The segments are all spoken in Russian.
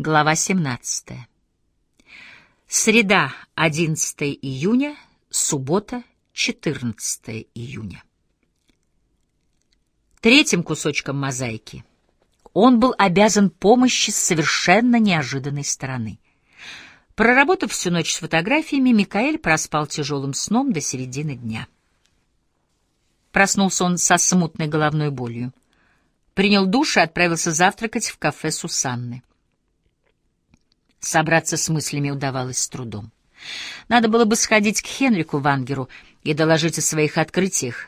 Глава 17. Среда, 11 июня, суббота, 14 июня. Третьим кусочком мозаики он был обязан помощи с совершенно неожиданной стороны. Проработав всю ночь с фотографиями, Микаэль проспал тяжелым сном до середины дня. Проснулся он со смутной головной болью. Принял душ и отправился завтракать в кафе Сусанны. Собраться с мыслями удавалось с трудом. Надо было бы сходить к Хенрику Вангеру и доложить о своих открытиях.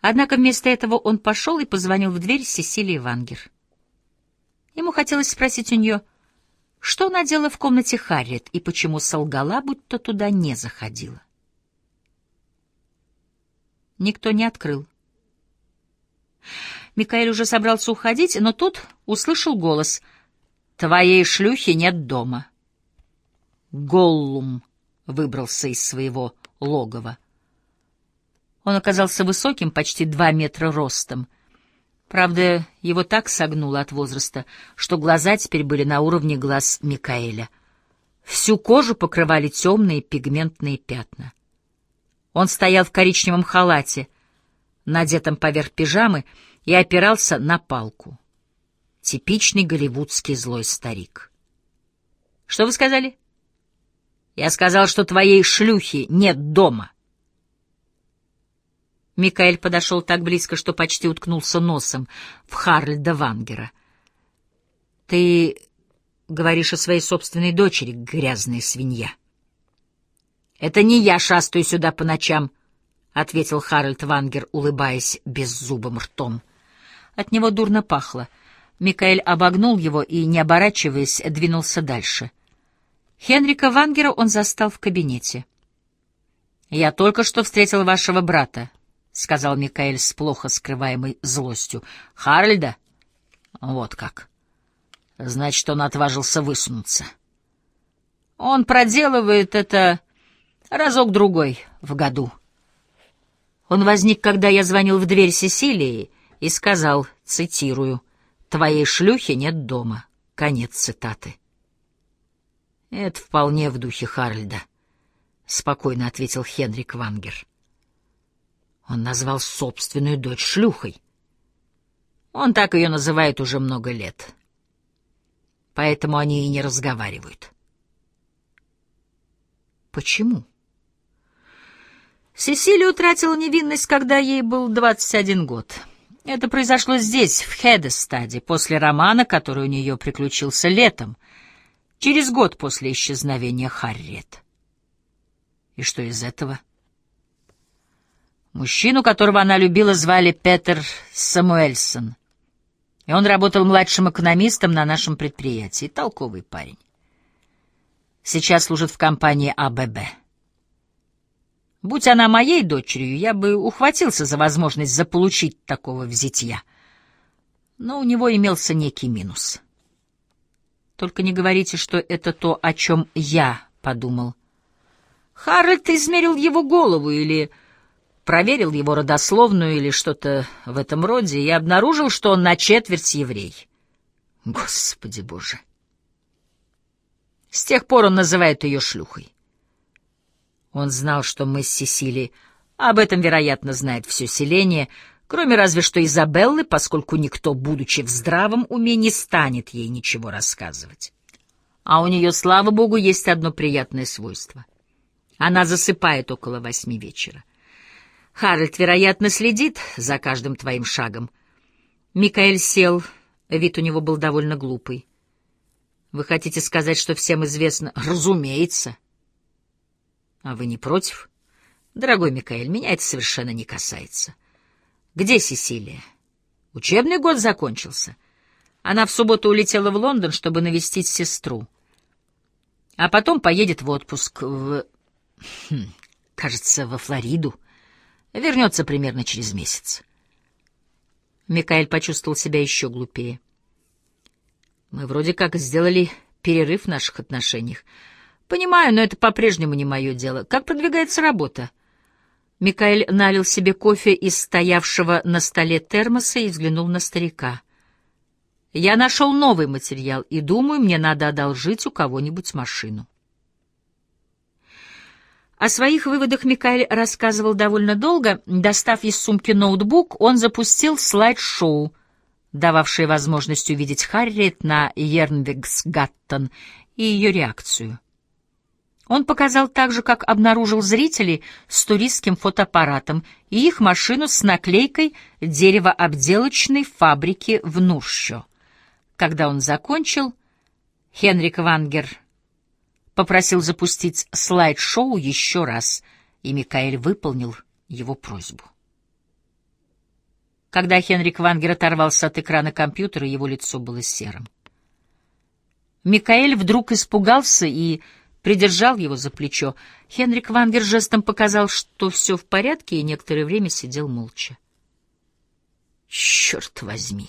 Однако вместо этого он пошел и позвонил в дверь Сесилии Вангер. Ему хотелось спросить у нее, что она делала в комнате Харриет и почему солгала, будто туда не заходила. Никто не открыл. Микаэль уже собрался уходить, но тут услышал голос — Твоей шлюхи нет дома. Голлум выбрался из своего логова. Он оказался высоким, почти два метра ростом. Правда, его так согнуло от возраста, что глаза теперь были на уровне глаз Микаэля. Всю кожу покрывали темные пигментные пятна. Он стоял в коричневом халате, надетом поверх пижамы, и опирался на палку. Типичный голливудский злой старик. Что вы сказали? Я сказал, что твоей шлюхи нет дома. Микаэль подошел так близко, что почти уткнулся носом в Харльда Вангера. Ты говоришь о своей собственной дочери, грязная свинья. Это не я шастаю сюда по ночам, — ответил Харальд Вангер, улыбаясь беззубым ртом. От него дурно пахло — Микаэль обогнул его и, не оборачиваясь, двинулся дальше. Хенрика Вангера он застал в кабинете. «Я только что встретил вашего брата», — сказал Микаэль с плохо скрываемой злостью. «Харальда? Вот как. Значит, он отважился высунуться. Он проделывает это разок-другой в году». Он возник, когда я звонил в дверь Сесилии и сказал, цитирую, Твоей шлюхи нет дома. Конец цитаты. Это вполне в духе Харльда, спокойно ответил Хенрик Вангер. Он назвал собственную дочь шлюхой. Он так ее называет уже много лет. Поэтому они и не разговаривают. Почему? Сесилия утратила невинность, когда ей был 21 год. Это произошло здесь, в Хедестаде, после романа, который у нее приключился летом, через год после исчезновения Харриет. И что из этого? Мужчину, которого она любила, звали Петер Самуэльсон, и он работал младшим экономистом на нашем предприятии. Толковый парень. Сейчас служит в компании АББ. Будь она моей дочерью, я бы ухватился за возможность заполучить такого взитья. Но у него имелся некий минус. Только не говорите, что это то, о чем я подумал. Харальд измерил его голову или проверил его родословную или что-то в этом роде и обнаружил, что он на четверть еврей. Господи Боже! С тех пор он называет ее шлюхой. Он знал, что мы с Сесили, об этом, вероятно, знает все селение, кроме разве что Изабеллы, поскольку никто, будучи в здравом уме, не станет ей ничего рассказывать. А у нее, слава богу, есть одно приятное свойство. Она засыпает около восьми вечера. Харальд, вероятно, следит за каждым твоим шагом. Микаэль сел, вид у него был довольно глупый. Вы хотите сказать, что всем известно? Разумеется. А вы не против? Дорогой Микаэль, меня это совершенно не касается. Где Сесилия? Учебный год закончился. Она в субботу улетела в Лондон, чтобы навестить сестру. А потом поедет в отпуск в... Хм, кажется, во Флориду. Вернется примерно через месяц. Микаэль почувствовал себя еще глупее. Мы вроде как сделали перерыв в наших отношениях. Понимаю, но это по-прежнему не мое дело. Как продвигается работа? Микаэль налил себе кофе из стоявшего на столе термоса и взглянул на старика. Я нашел новый материал и думаю, мне надо одолжить у кого-нибудь машину. О своих выводах Микаэль рассказывал довольно долго. Достав из сумки ноутбук, он запустил слайд-шоу, дававшее возможность увидеть Харриет на Ернвигсгаттен и ее реакцию. Он показал также, как обнаружил зрителей с туристским фотоаппаратом и их машину с наклейкой деревообделочной фабрики в Нурщо. Когда он закончил, Хенрик Вангер попросил запустить слайд-шоу еще раз, и Микаэль выполнил его просьбу. Когда Хенрик Вангер оторвался от экрана компьютера, его лицо было серым. Микаэль вдруг испугался и придержал его за плечо. Хенрик Вангер жестом показал, что все в порядке, и некоторое время сидел молча. «Черт возьми!»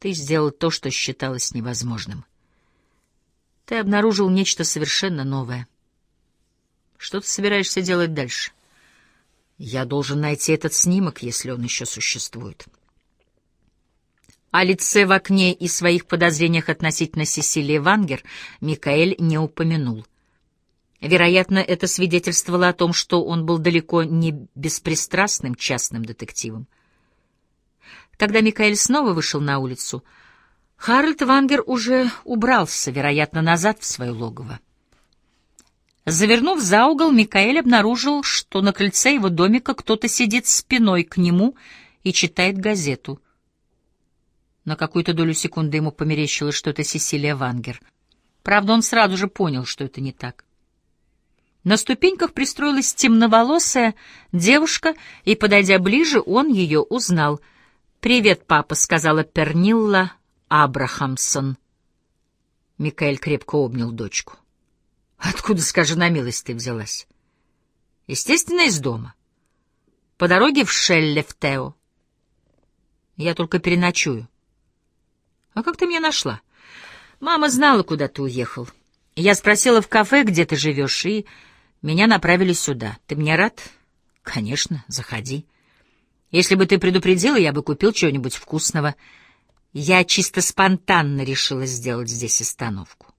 Ты сделал то, что считалось невозможным. Ты обнаружил нечто совершенно новое. Что ты собираешься делать дальше? Я должен найти этот снимок, если он еще существует. О лице в окне и своих подозрениях относительно Сесилии Вангер Микаэль не упомянул. Вероятно, это свидетельствовало о том, что он был далеко не беспристрастным частным детективом. Когда Микаэль снова вышел на улицу, Харальд Вангер уже убрался, вероятно, назад в свое логово. Завернув за угол, Микаэль обнаружил, что на крыльце его домика кто-то сидит спиной к нему и читает газету — на какую-то долю секунды ему померещилось, что это Сесилия Вангер. Правда, он сразу же понял, что это не так. На ступеньках пристроилась темноволосая девушка, и, подойдя ближе, он ее узнал. «Привет, папа», — сказала Пернилла Абрахамсон. Микаэль крепко обнял дочку. «Откуда, скажи на милость, ты взялась?» «Естественно, из дома. По дороге в Шелле, в Тео. Я только переночую». «А как ты меня нашла?» «Мама знала, куда ты уехал. Я спросила в кафе, где ты живешь, и меня направили сюда. Ты мне рад?» «Конечно, заходи. Если бы ты предупредила, я бы купил чего-нибудь вкусного. Я чисто спонтанно решила сделать здесь остановку.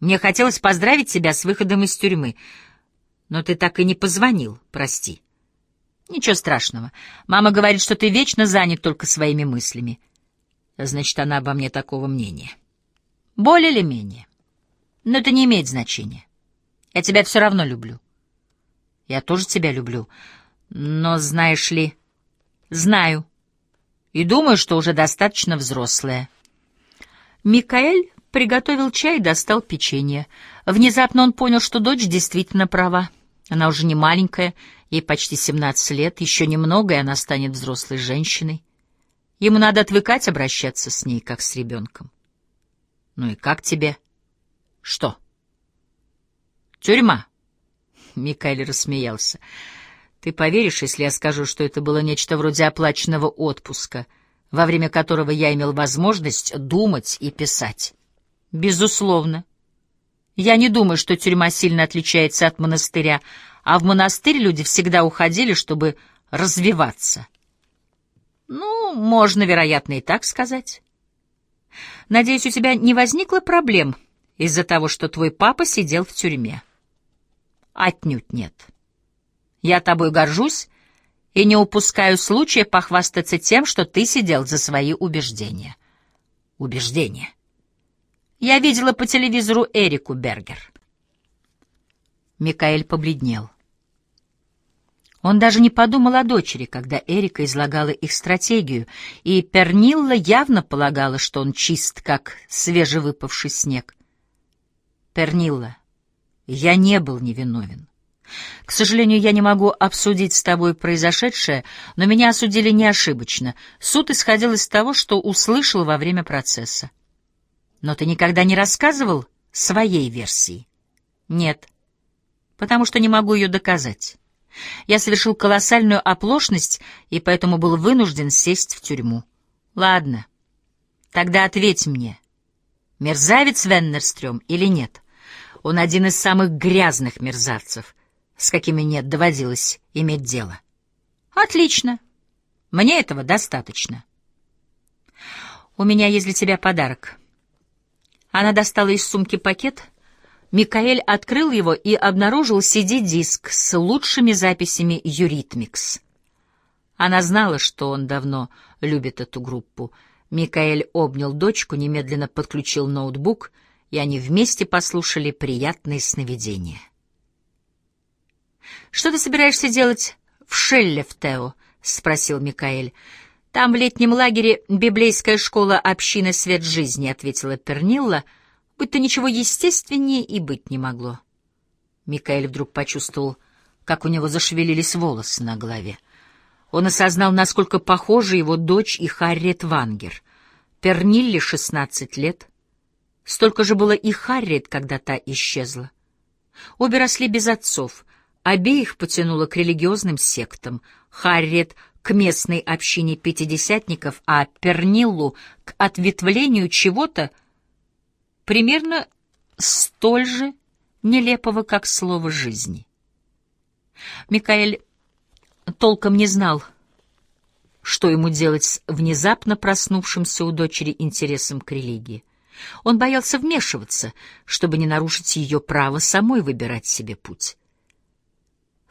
Мне хотелось поздравить тебя с выходом из тюрьмы, но ты так и не позвонил, прости». «Ничего страшного. Мама говорит, что ты вечно занят только своими мыслями». Значит, она обо мне такого мнения. Более или менее. Но это не имеет значения. Я тебя все равно люблю. Я тоже тебя люблю. Но, знаешь ли, знаю. И думаю, что уже достаточно взрослая. Микаэль приготовил чай и достал печенье. Внезапно он понял, что дочь действительно права. Она уже не маленькая, ей почти 17 лет, еще немного, и она станет взрослой женщиной. Ему надо отвыкать обращаться с ней, как с ребенком. Ну и как тебе? Что? Тюрьма. Микаэль рассмеялся. Ты поверишь, если я скажу, что это было нечто вроде оплаченного отпуска, во время которого я имел возможность думать и писать? Безусловно. Я не думаю, что тюрьма сильно отличается от монастыря, а в монастырь люди всегда уходили, чтобы развиваться. Ну, можно, вероятно, и так сказать. Надеюсь, у тебя не возникло проблем из-за того, что твой папа сидел в тюрьме. Отнюдь нет. Я тобой горжусь и не упускаю случая похвастаться тем, что ты сидел за свои убеждения. Убеждения. Я видела по телевизору Эрику Бергер. Микаэль побледнел. Он даже не подумал о дочери, когда Эрика излагала их стратегию, и Пернилла явно полагала, что он чист, как свежевыпавший снег. Пернилла, я не был невиновен. К сожалению, я не могу обсудить с тобой произошедшее, но меня осудили не ошибочно. Суд исходил из того, что услышал во время процесса. Но ты никогда не рассказывал своей версии? Нет, потому что не могу ее доказать. Я совершил колоссальную оплошность и поэтому был вынужден сесть в тюрьму. Ладно, тогда ответь мне, мерзавец Веннерстрём или нет? Он один из самых грязных мерзавцев, с какими нет доводилось иметь дело. Отлично. Мне этого достаточно. «У меня есть для тебя подарок». Она достала из сумки пакет. Микаэль открыл его и обнаружил CD-диск с лучшими записями «Юритмикс». Она знала, что он давно любит эту группу. Микаэль обнял дочку, немедленно подключил ноутбук, и они вместе послушали приятные сновидения. «Что ты собираешься делать в Шеллефтео?» — спросил Микаэль. «Там в летнем лагере библейская школа общины свет жизни», — ответила Пернилла, будто ничего естественнее и быть не могло. Микаэль вдруг почувствовал, как у него зашевелились волосы на голове. Он осознал, насколько похожи его дочь и Харриет Вангер. Пернилле шестнадцать лет. Столько же было и Харриет, когда та исчезла. Обе росли без отцов, обеих потянуло к религиозным сектам. Харриет — к местной общине пятидесятников, а Перниллу — к ответвлению чего-то примерно столь же нелепого, как слово «жизни». Микаэль толком не знал, что ему делать с внезапно проснувшимся у дочери интересом к религии. Он боялся вмешиваться, чтобы не нарушить ее право самой выбирать себе путь.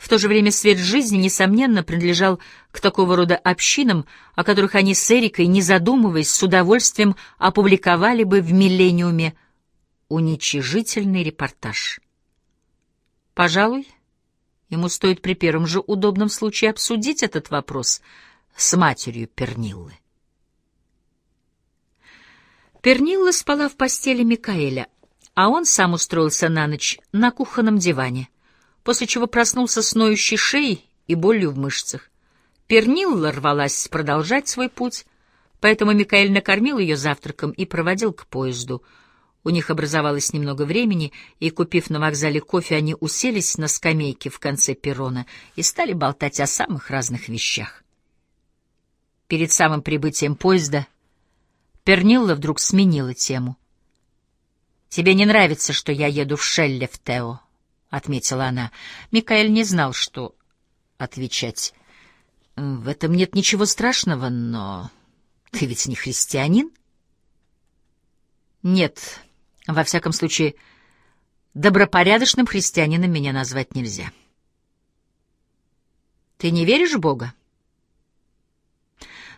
В то же время свет жизни, несомненно, принадлежал к такого рода общинам, о которых они с Эрикой, не задумываясь, с удовольствием опубликовали бы в «Миллениуме» уничижительный репортаж. Пожалуй, Ему стоит при первом же удобном случае обсудить этот вопрос с матерью Перниллы. Пернилла спала в постели Микаэля, а он сам устроился на ночь на кухонном диване, после чего проснулся с ноющей шеей и болью в мышцах. Пернилла рвалась продолжать свой путь, поэтому Микаэль накормил ее завтраком и проводил к поезду — у них образовалось немного времени, и, купив на вокзале кофе, они уселись на скамейке в конце перрона и стали болтать о самых разных вещах. Перед самым прибытием поезда Пернилла вдруг сменила тему. «Тебе не нравится, что я еду в Шелле в Тео?» — отметила она. Микаэль не знал, что отвечать. «В этом нет ничего страшного, но ты ведь не христианин?» «Нет», во всяком случае, добропорядочным христианином меня назвать нельзя. Ты не веришь в Бога?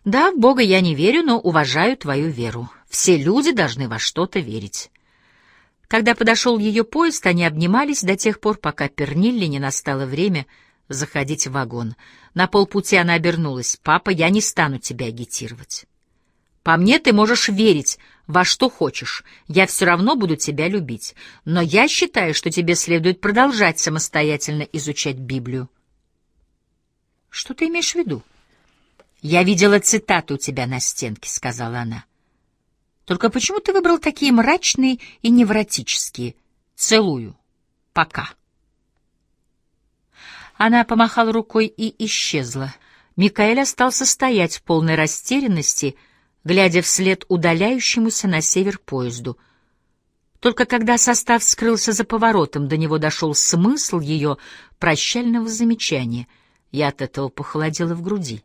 Да, в Бога я не верю, но уважаю твою веру. Все люди должны во что-то верить. Когда подошел ее поезд, они обнимались до тех пор, пока Пернилли не настало время заходить в вагон. На полпути она обернулась. «Папа, я не стану тебя агитировать. По мне ты можешь верить во что хочешь, я все равно буду тебя любить, но я считаю, что тебе следует продолжать самостоятельно изучать Библию. Что ты имеешь в виду? Я видела цитату у тебя на стенке, сказала она. Только почему ты выбрал такие мрачные и невротические? Целую. Пока. Она помахала рукой и исчезла. Микаэль остался стоять в полной растерянности, — глядя вслед удаляющемуся на север поезду. Только когда состав скрылся за поворотом, до него дошел смысл ее прощального замечания, и от этого похолодело в груди.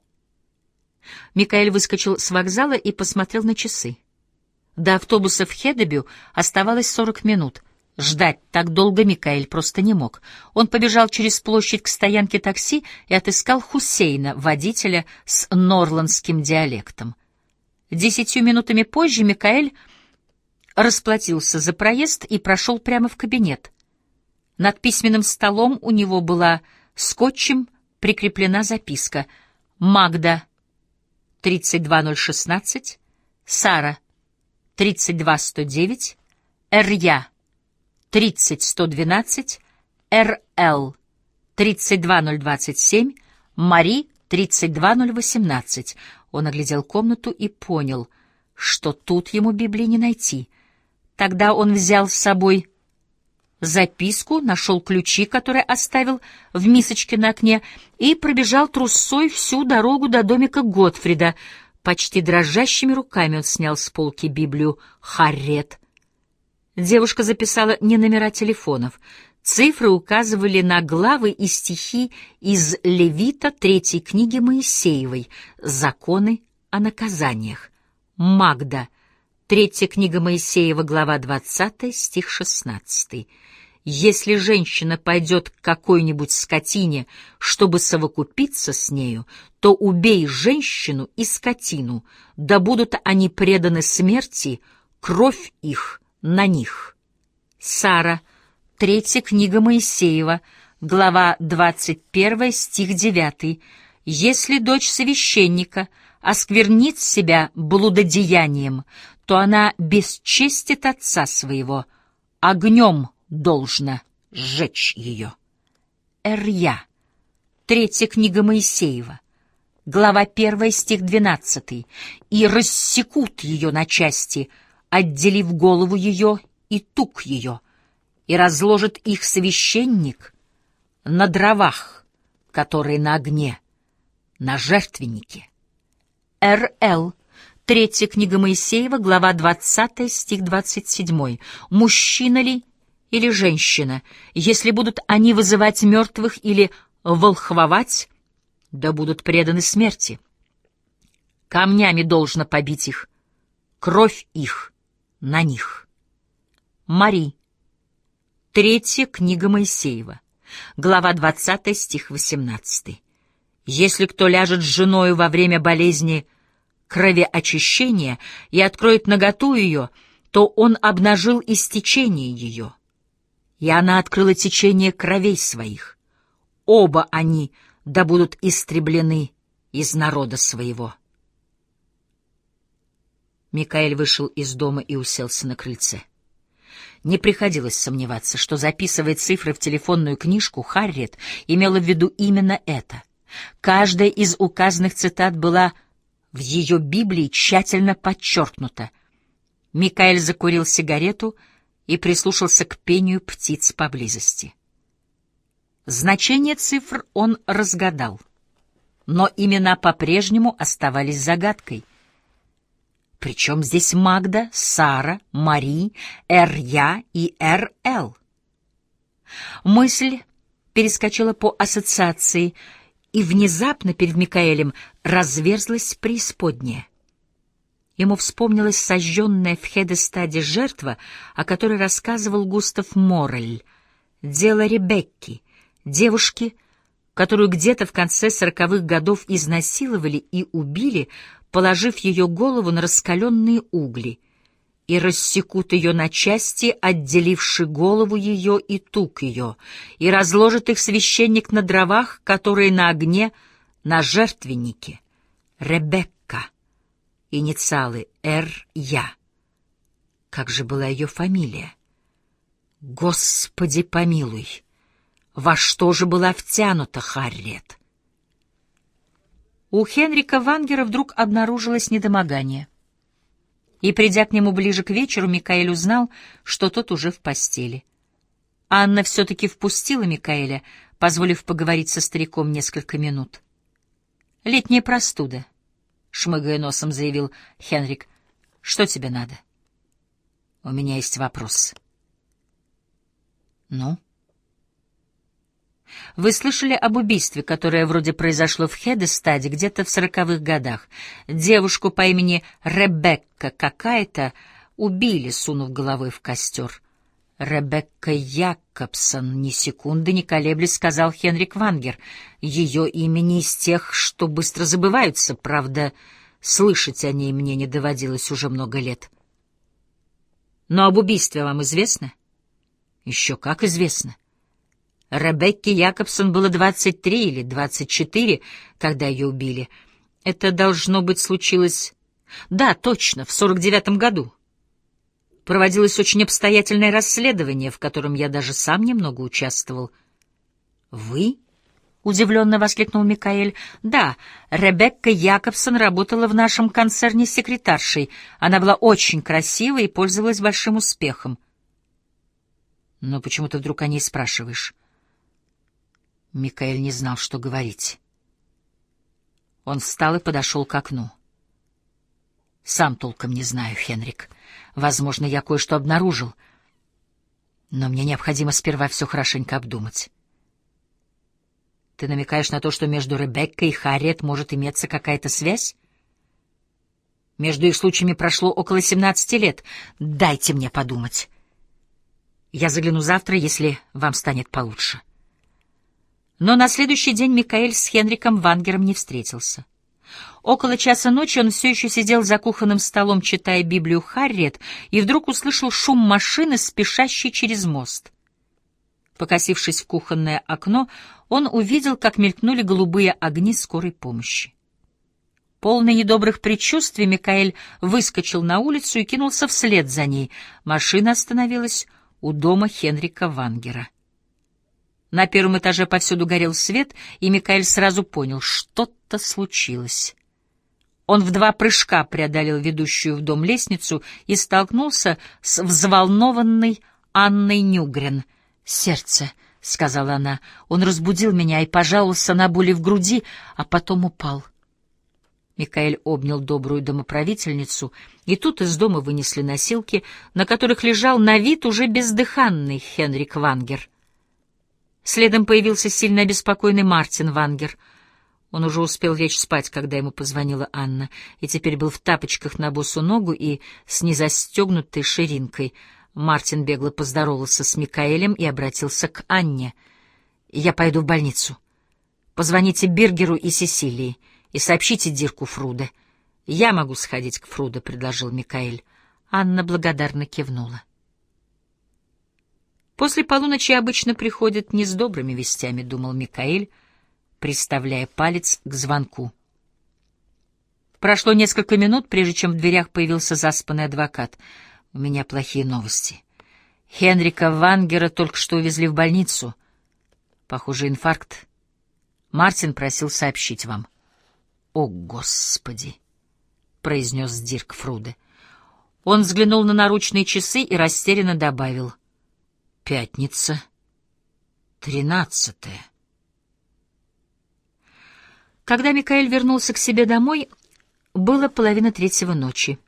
Микаэль выскочил с вокзала и посмотрел на часы. До автобуса в Хедебю оставалось сорок минут. Ждать так долго Микаэль просто не мог. Он побежал через площадь к стоянке такси и отыскал Хусейна, водителя с норландским диалектом. Десятью минутами позже Микаэль расплатился за проезд и прошел прямо в кабинет. Над письменным столом у него была скотчем прикреплена записка «Магда 32016, Сара 32109, Рья 30112, РЛ 32027, Мари 32018. Он оглядел комнату и понял, что тут ему Библии не найти. Тогда он взял с собой записку, нашел ключи, которые оставил в мисочке на окне, и пробежал трусой всю дорогу до домика Готфрида. Почти дрожащими руками он снял с полки Библию «Харрет». Девушка записала не номера телефонов — Цифры указывали на главы и стихи из Левита третьей книги Моисеевой «Законы о наказаниях». Магда. Третья книга Моисеева, глава 20, стих 16. Если женщина пойдет к какой-нибудь скотине, чтобы совокупиться с нею, то убей женщину и скотину, да будут они преданы смерти, кровь их на них. Сара. Третья книга Моисеева, глава 21, стих 9. Если дочь священника — осквернит себя блудодеянием, то она бесчестит отца своего, огнем должна сжечь ее. Эрья. Третья книга Моисеева. Глава 1, стих 12. «И рассекут ее на части, отделив голову ее и тук ее, и разложит их священник на дровах, которые на огне, на жертвеннике. Р.Л. Третья книга Моисеева, глава 20, стих 27. «Мужчина ли или женщина, если будут они вызывать мертвых или волхвовать, да будут преданы смерти. Камнями должно побить их, кровь их на них». Мари. Третья книга Моисеева, глава 20, стих 18. Если кто ляжет с женою во время болезни кровеочищения и откроет наготу ее, то он обнажил истечение ее. И она открыла течение кровей своих. Оба они да будут истреблены из народа своего. Микаэль вышел из дома и уселся на крыльце. Не приходилось сомневаться, что, записывая цифры в телефонную книжку, Харриет имела в виду именно это — Каждая из указанных цитат была в ее Библии тщательно подчеркнута. Микаэль закурил сигарету и прислушался к пению птиц поблизости. Значение цифр он разгадал, но имена по-прежнему оставались загадкой. Причем здесь Магда, Сара, Мари, Р.Я. и Р.Л. Мысль перескочила по ассоциации — и внезапно перед Микаэлем разверзлась преисподняя. Ему вспомнилась сожженная в Хедестаде жертва, о которой рассказывал Густав Моррель. Дело Ребекки, девушки, которую где-то в конце сороковых годов изнасиловали и убили, положив ее голову на раскаленные угли — и рассекут ее на части, отделивши голову ее и тук ее, и разложит их священник на дровах, которые на огне, на жертвеннике. Ребекка. Инициалы Р. Как же была ее фамилия? Господи помилуй! Во что же была втянута Харриет? У Хенрика Вангера вдруг обнаружилось недомогание — и, придя к нему ближе к вечеру, Микаэль узнал, что тот уже в постели. Анна все-таки впустила Микаэля, позволив поговорить со стариком несколько минут. «Летняя простуда», — шмыгая носом заявил Хенрик. «Что тебе надо?» «У меня есть вопрос». «Ну?» Вы слышали об убийстве, которое вроде произошло в Хедестаде где-то в сороковых годах? Девушку по имени Ребекка какая-то убили, сунув головой в костер. Ребекка Якобсон, ни секунды не колеблясь, сказал Хенрик Вангер. Ее имя не из тех, что быстро забываются, правда, слышать о ней мне не доводилось уже много лет. Но об убийстве вам известно? Еще как известно. Ребекке Якобсон было 23 или 24, когда ее убили. Это должно быть случилось... Да, точно, в 49-м году. Проводилось очень обстоятельное расследование, в котором я даже сам немного участвовал. «Вы?» — удивленно воскликнул Микаэль. «Да, Ребекка Якобсон работала в нашем концерне секретаршей. Она была очень красива и пользовалась большим успехом». «Но почему ты вдруг о ней спрашиваешь?» Микаэль не знал, что говорить. Он встал и подошел к окну. «Сам толком не знаю, Хенрик. Возможно, я кое-что обнаружил. Но мне необходимо сперва все хорошенько обдумать. Ты намекаешь на то, что между Ребеккой и Харриет может иметься какая-то связь?» Между их случаями прошло около 17 лет. Дайте мне подумать. Я загляну завтра, если вам станет получше. Но на следующий день Микаэль с Хенриком Вангером не встретился. Около часа ночи он все еще сидел за кухонным столом, читая Библию Харриет, и вдруг услышал шум машины, спешащей через мост. Покосившись в кухонное окно, он увидел, как мелькнули голубые огни скорой помощи. Полный недобрых предчувствий, Микаэль выскочил на улицу и кинулся вслед за ней. Машина остановилась у дома Хенрика Вангера. На первом этаже повсюду горел свет, и Микаэль сразу понял, что-то случилось. Он в два прыжка преодолел ведущую в дом лестницу и столкнулся с взволнованной Анной Нюгрен. «Сердце», — сказала она, — «он разбудил меня и пожаловался на боли в груди, а потом упал». Микаэль обнял добрую домоправительницу, и тут из дома вынесли носилки, на которых лежал на вид уже бездыханный Хенрик Вангер. Следом появился сильно обеспокоенный Мартин Вангер. Он уже успел лечь спать, когда ему позвонила Анна, и теперь был в тапочках на босу ногу и с незастегнутой ширинкой. Мартин бегло поздоровался с Микаэлем и обратился к Анне. «Я пойду в больницу. Позвоните Бергеру и Сесилии и сообщите Дирку Фруде. Я могу сходить к Фруде, — предложил Микаэль. Анна благодарно кивнула. После полуночи обычно приходят не с добрыми вестями, — думал Микаэль, приставляя палец к звонку. Прошло несколько минут, прежде чем в дверях появился заспанный адвокат. У меня плохие новости. Хенрика Вангера только что увезли в больницу. Похоже, инфаркт. Мартин просил сообщить вам. — «О, Господи!» — произнес Дирк Фруде. Он взглянул на наручные часы и растерянно добавил. «Пятница. Тринадцатое». Когда Микаэль вернулся к себе домой, было половина третьего ночи.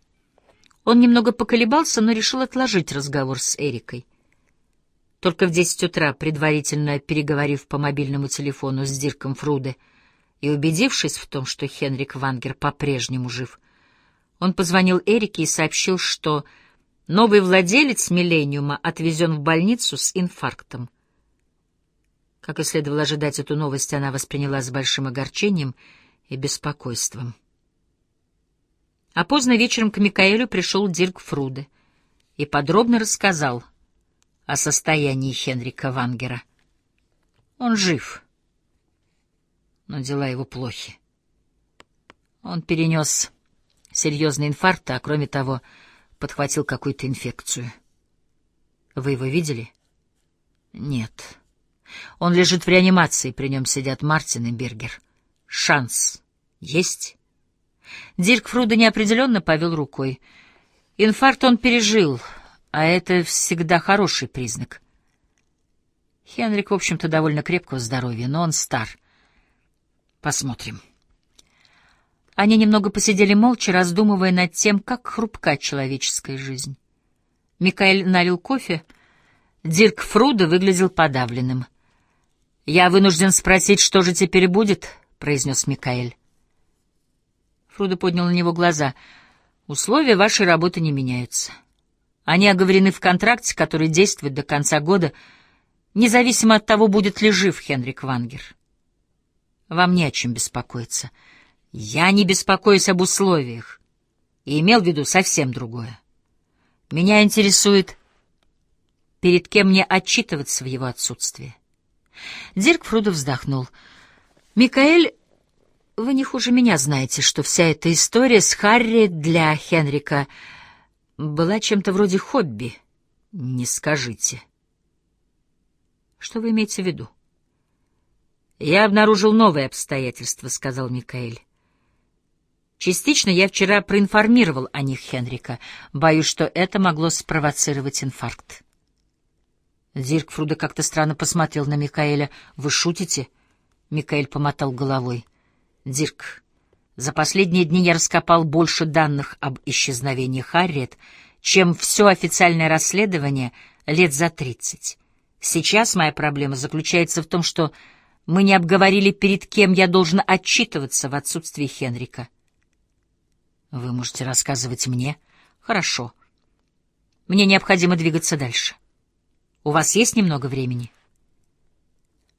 Он немного поколебался, но решил отложить разговор с Эрикой. Только в десять утра, предварительно переговорив по мобильному телефону с Дирком Фруде, — и, убедившись в том, что Хенрик Вангер по-прежнему жив, он позвонил Эрике и сообщил, что новый владелец «Миллениума» отвезен в больницу с инфарктом. Как и следовало ожидать, эту новость она восприняла с большим огорчением и беспокойством. А поздно вечером к Микаэлю пришел Дирк Фруде и подробно рассказал о состоянии Хенрика Вангера. Он жив но дела его плохи. Он перенес серьезный инфаркт, а кроме того, подхватил какую-то инфекцию. Вы его видели? Нет. Он лежит в реанимации, при нем сидят Мартин и Бергер. Шанс есть? Дирк Фруда неопределенно повел рукой. Инфаркт он пережил, а это всегда хороший признак. Хенрик, в общем-то, довольно крепкого здоровья, но он стар — Посмотрим. Они немного посидели молча, раздумывая над тем, как хрупка человеческая жизнь. Микаэль налил кофе. Дирк Фруда выглядел подавленным. «Я вынужден спросить, что же теперь будет?» — произнес Микаэль. Фруда поднял на него глаза. «Условия вашей работы не меняются. Они оговорены в контракте, который действует до конца года, независимо от того, будет ли жив Хенрик Вангер. Вам не о чем беспокоиться. Я не беспокоюсь об условиях и имел в виду совсем другое. Меня интересует, перед кем мне отчитываться в его отсутствии. Дирк Фрудо вздохнул. «Микаэль, вы не хуже меня знаете, что вся эта история с Харри для Хенрика была чем-то вроде хобби. Не скажите». «Что вы имеете в виду?» «Я обнаружил новые обстоятельства», — сказал Микаэль. «Частично я вчера проинформировал о них Хенрика. Боюсь, что это могло спровоцировать инфаркт». Дирк Фруда как-то странно посмотрел на Микаэля. «Вы шутите?» Микаэль помотал головой. «Дирк, за последние дни я раскопал больше данных об исчезновении Харриет, чем все официальное расследование лет за тридцать. Сейчас моя проблема заключается в том, что мы не обговорили, перед кем я должен отчитываться в отсутствии Хенрика. Вы можете рассказывать мне. Хорошо. Мне необходимо двигаться дальше. У вас есть немного времени?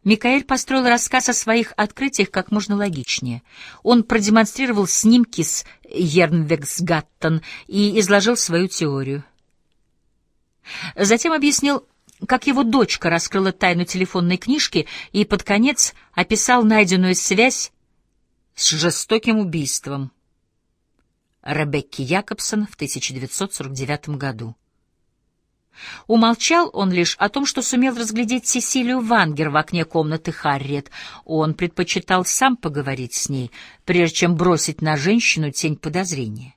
Микаэль построил рассказ о своих открытиях как можно логичнее. Он продемонстрировал снимки с Ернвексгаттен и изложил свою теорию. Затем объяснил, как его дочка раскрыла тайну телефонной книжки и под конец описал найденную связь с жестоким убийством Ребекки Якобсон в 1949 году. Умолчал он лишь о том, что сумел разглядеть Сесилию Вангер в окне комнаты Харриет. Он предпочитал сам поговорить с ней, прежде чем бросить на женщину тень подозрения.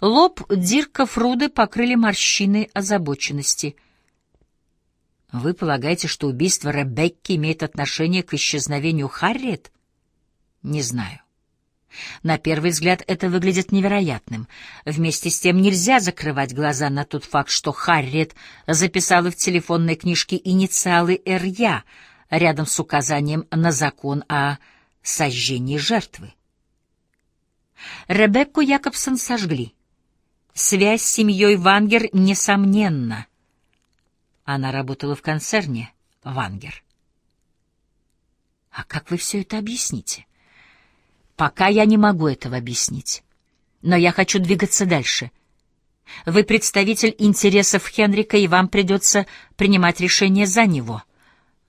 Лоб Дирка Фруды покрыли морщины озабоченности. «Вы полагаете, что убийство Ребекки имеет отношение к исчезновению Харриет?» «Не знаю. На первый взгляд это выглядит невероятным. Вместе с тем нельзя закрывать глаза на тот факт, что Харриет записала в телефонной книжке инициалы «РЯ» рядом с указанием на закон о сожжении жертвы. Ребекку Якобсон сожгли. Связь с семьей Вангер несомненна. Она работала в концерне Вангер. А как вы все это объясните? Пока я не могу этого объяснить. Но я хочу двигаться дальше. Вы представитель интересов Хенрика, и вам придется принимать решение за него.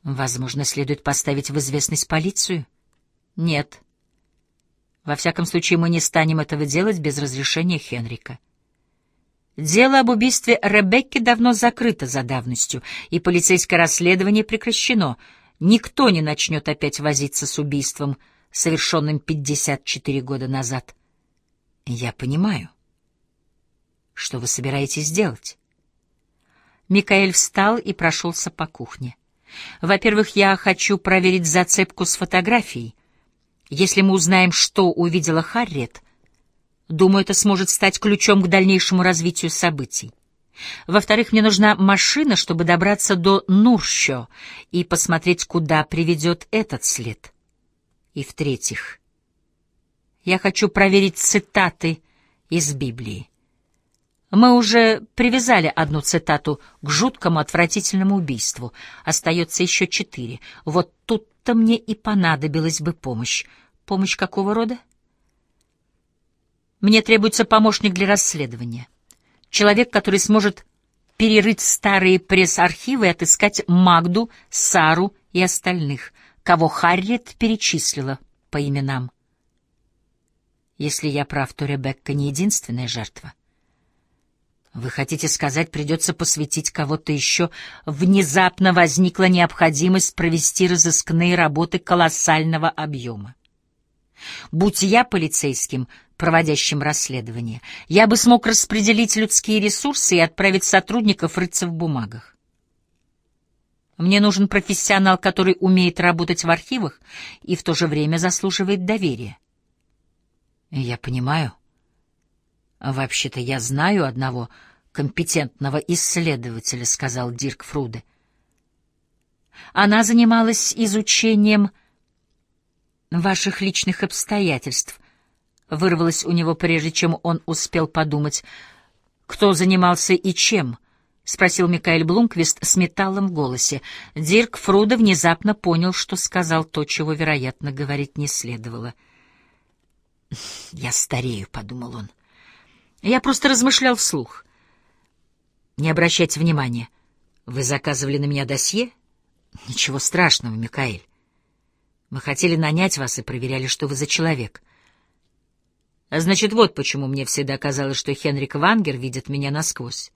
Возможно, следует поставить в известность полицию? Нет. Во всяком случае, мы не станем этого делать без разрешения Хенрика. Дело об убийстве Ребекки давно закрыто за давностью, и полицейское расследование прекращено. Никто не начнет опять возиться с убийством — совершенным 54 года назад. Я понимаю. Что вы собираетесь делать? Микаэль встал и прошелся по кухне. Во-первых, я хочу проверить зацепку с фотографией. Если мы узнаем, что увидела Харриет, думаю, это сможет стать ключом к дальнейшему развитию событий. Во-вторых, мне нужна машина, чтобы добраться до Нурщо и посмотреть, куда приведет этот след. И в-третьих, я хочу проверить цитаты из Библии. Мы уже привязали одну цитату к жуткому отвратительному убийству. Остается еще четыре. Вот тут-то мне и понадобилась бы помощь. Помощь какого рода? Мне требуется помощник для расследования. Человек, который сможет перерыть старые пресс-архивы и отыскать Магду, Сару и остальных — кого Харриет перечислила по именам. Если я прав, то Ребекка не единственная жертва. Вы хотите сказать, придется посвятить кого-то еще? Внезапно возникла необходимость провести разыскные работы колоссального объема. Будь я полицейским, проводящим расследование, я бы смог распределить людские ресурсы и отправить сотрудников рыться в бумагах. Мне нужен профессионал, который умеет работать в архивах и в то же время заслуживает доверия. Я понимаю. Вообще-то я знаю одного компетентного исследователя, сказал Дирк Фруде. Она занималась изучением ваших личных обстоятельств. Вырвалось у него прежде, чем он успел подумать, кто занимался и чем —— спросил Микаэль Блумквист с металлом в голосе. Дирк Фруда внезапно понял, что сказал то, чего, вероятно, говорить не следовало. «Я старею», — подумал он. «Я просто размышлял вслух. Не обращайте внимания. Вы заказывали на меня досье? Ничего страшного, Микаэль. Мы хотели нанять вас и проверяли, что вы за человек». Значит, вот почему мне всегда казалось, что Хенрик Вангер видит меня насквозь.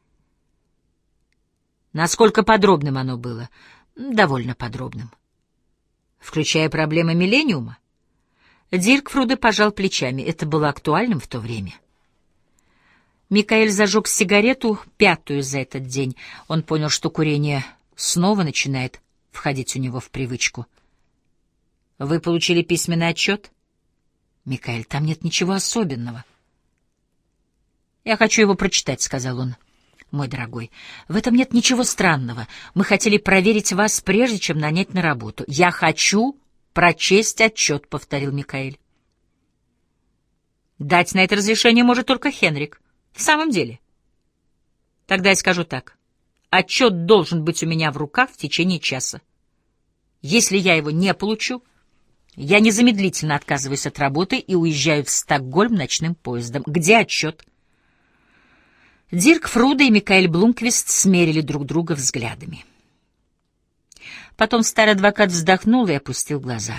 Насколько подробным оно было? Довольно подробным. Включая проблемы миллениума? Дирк Фруде пожал плечами. Это было актуальным в то время. Микаэль зажег сигарету, пятую за этот день. Он понял, что курение снова начинает входить у него в привычку. «Вы получили письменный отчет?» «Микаэль, там нет ничего особенного». «Я хочу его прочитать», — сказал он мой дорогой. В этом нет ничего странного. Мы хотели проверить вас, прежде чем нанять на работу. Я хочу прочесть отчет, — повторил Микаэль. Дать на это разрешение может только Хенрик. В самом деле. Тогда я скажу так. Отчет должен быть у меня в руках в течение часа. Если я его не получу, я незамедлительно отказываюсь от работы и уезжаю в Стокгольм ночным поездом. Где отчет? Дирк Фруда и Микаэль Блумквист смерили друг друга взглядами. Потом старый адвокат вздохнул и опустил глаза.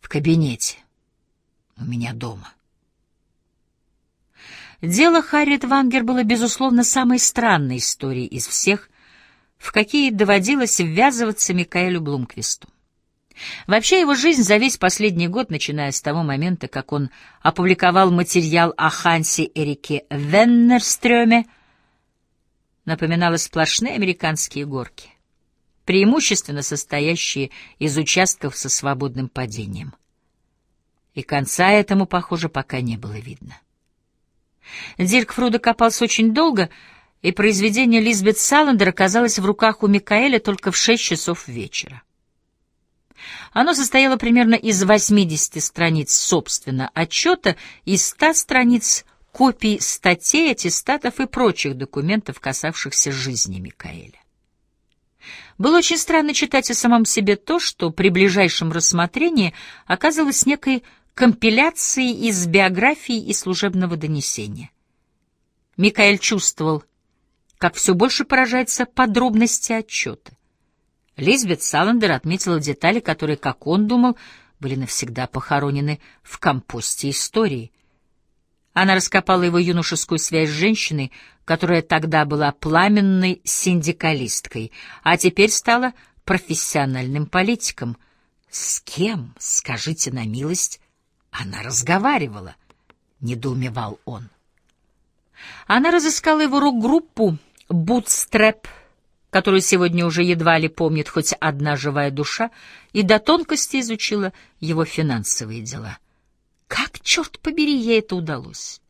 В кабинете. У меня дома. Дело Харриет Вангер было, безусловно, самой странной историей из всех, в какие доводилось ввязываться Микаэлю Блумквисту. Вообще его жизнь за весь последний год, начиная с того момента, как он опубликовал материал о Хансе Эрике Веннерстрёме, напоминала сплошные американские горки, преимущественно состоящие из участков со свободным падением. И конца этому, похоже, пока не было видно. Дирк Фруда копался очень долго, и произведение Лизбет Саландер оказалось в руках у Микаэля только в шесть часов вечера. Оно состояло примерно из 80 страниц, собственно, отчета и 100 страниц копий статей, аттестатов и прочих документов, касавшихся жизни Микаэля. Было очень странно читать о самом себе то, что при ближайшем рассмотрении оказалось некой компиляцией из биографии и служебного донесения. Микаэль чувствовал, как все больше поражается подробности отчета. Лизбет Саландер отметила детали, которые, как он думал, были навсегда похоронены в компосте истории. Она раскопала его юношескую связь с женщиной, которая тогда была пламенной синдикалисткой, а теперь стала профессиональным политиком. С кем, скажите на милость, она разговаривала? — недоумевал он. Она разыскала его рок-группу «Бутстрэп», которую сегодня уже едва ли помнит хоть одна живая душа, и до тонкости изучила его финансовые дела. Как, черт побери, ей это удалось?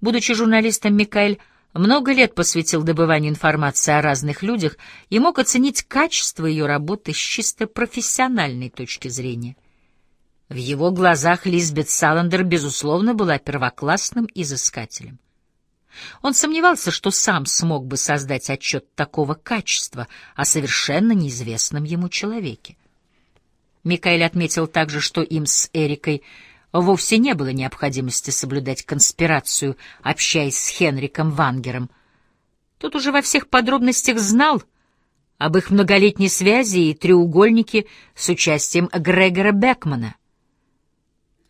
Будучи журналистом, Микаэль много лет посвятил добыванию информации о разных людях и мог оценить качество ее работы с чисто профессиональной точки зрения. В его глазах Лизбет Саландер, безусловно, была первоклассным изыскателем. Он сомневался, что сам смог бы создать отчет такого качества о совершенно неизвестном ему человеке. Микаэль отметил также, что им с Эрикой вовсе не было необходимости соблюдать конспирацию, общаясь с Хенриком Вангером. Тот уже во всех подробностях знал об их многолетней связи и треугольнике с участием Грегора Бекмана.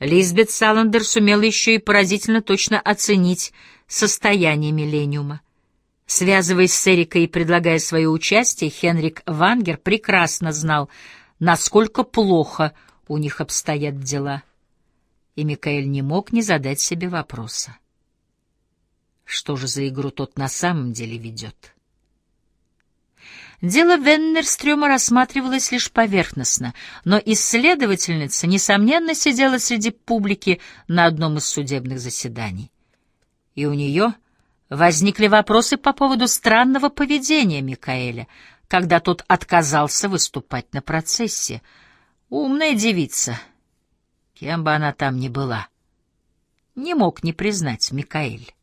Лизбет Саландер сумела еще и поразительно точно оценить состояние миллениума. Связываясь с Эрикой и предлагая свое участие, Хенрик Вангер прекрасно знал, насколько плохо у них обстоят дела. И Микаэль не мог не задать себе вопроса. Что же за игру тот на самом деле ведет? Дело Веннерстрёма рассматривалось лишь поверхностно, но исследовательница, несомненно, сидела среди публики на одном из судебных заседаний. И у нее возникли вопросы по поводу странного поведения Микаэля, когда тот отказался выступать на процессе. Умная девица, кем бы она там ни была, не мог не признать Микаэль.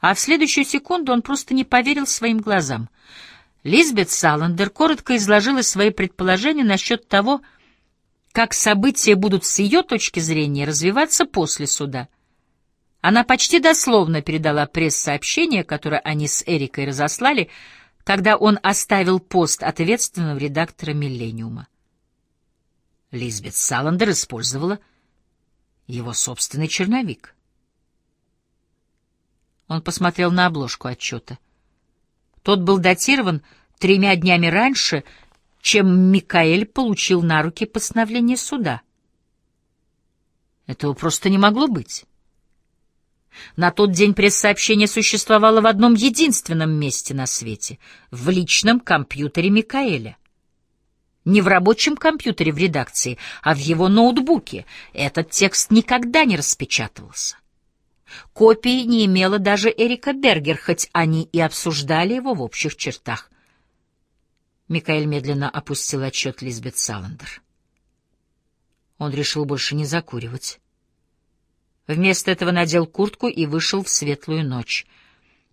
А в следующую секунду он просто не поверил своим глазам — Лизбет Саландер коротко изложила свои предположения насчет того, как события будут с ее точки зрения развиваться после суда. Она почти дословно передала пресс-сообщение, которое они с Эрикой разослали, когда он оставил пост ответственного редактора «Миллениума». Лизбет Саландер использовала его собственный черновик. Он посмотрел на обложку отчета — тот был датирован тремя днями раньше, чем Микаэль получил на руки постановление суда. Этого просто не могло быть. На тот день пресс-сообщение существовало в одном единственном месте на свете — в личном компьютере Микаэля. Не в рабочем компьютере в редакции, а в его ноутбуке. Этот текст никогда не распечатывался. Копии не имела даже Эрика Бергер, хоть они и обсуждали его в общих чертах. Микаэль медленно опустил отчет Лизбет Саландер. Он решил больше не закуривать. Вместо этого надел куртку и вышел в светлую ночь.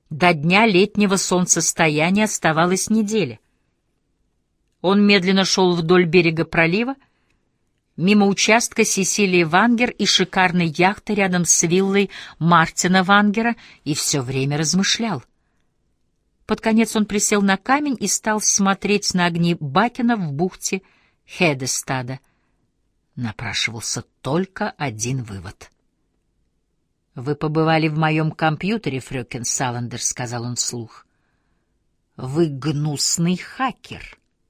До дня летнего солнцестояния оставалась неделя. Он медленно шел вдоль берега пролива, мимо участка Сесилии Вангер и шикарной яхты рядом с виллой Мартина Вангера и все время размышлял. Под конец он присел на камень и стал смотреть на огни Бакена в бухте Хедестада. Напрашивался только один вывод. «Вы побывали в моем компьютере, Фрёкен Саландер», — сказал он вслух. «Вы гнусный хакер».